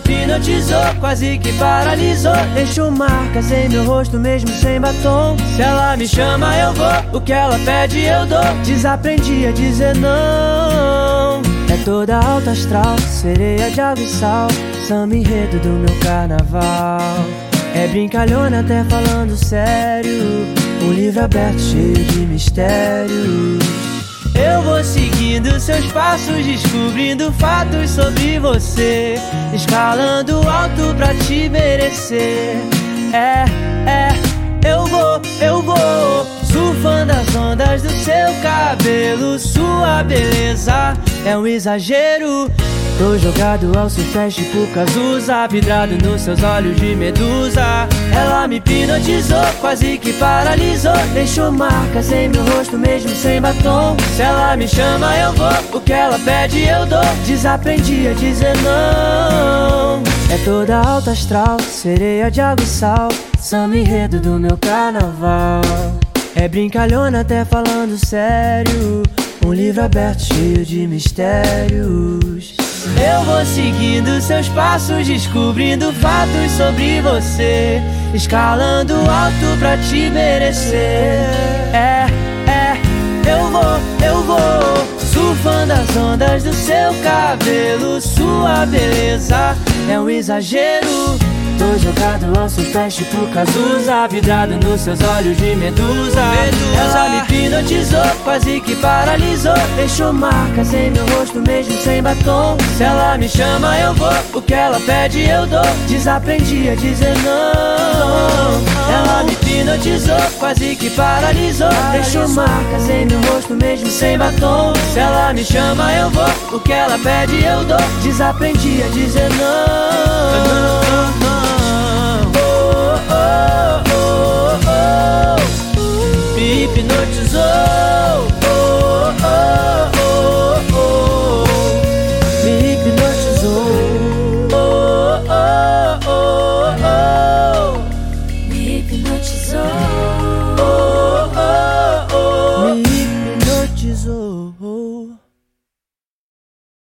hipnotizou, quase que paralisou. Deixou marcas em meu rosto mesmo sem batom. Se ela me chama, eu vou. O que ela pede, eu dou. Desaprendi a dizer não. É toda alta astral, sereia de água e sal. Samba enredo do meu carnaval. É brincalhona até falando sério. Um livro aberto cheio de mistérios. Eu vou seguindo seus passos, descobrindo fatos sobre você. Escalando alto pra te merecer. É, é, eu vou, eu vou. Surfando as ondas do seu cabelo. Sua beleza é um exagero. Tô jogado ao seu pés tipo Cazuza Vidrado nos seus olhos de medusa. Ela me hipnotizou, quase que paralisou. Deixou marcas em meu rosto mesmo sem batom. Se ela me chama eu vou, o que ela pede eu dou. Desaprendi a dizer não. É toda alta astral, sereia de água e sal. Samba enredo do meu carnaval. É brincalhona até falando sério. Um livro aberto cheio de mistérios. Seguindo seus passos, descobrindo fatos sobre você. Escalando alto pra te merecer. É, é, eu vou, eu vou. Surfando as ondas do seu cabelo. Sua beleza é um exagero. Tô jogado ao seu pés tipo Cazuza Vidrado nos seus olhos de medusa, medusa. Hipnotizou, quase que paralisou. Deixou marcas em meu rosto mesmo sem batom. Se ela me chama eu vou, o que ela pede eu dou. Desaprendi a dizer não. Ela me hipnotizou, quase que paralisou. Deixou marcas em meu rosto mesmo sem batom. Se ela me chama eu vou, o que ela pede eu dou. Desaprendi a dizer não me hipnotizou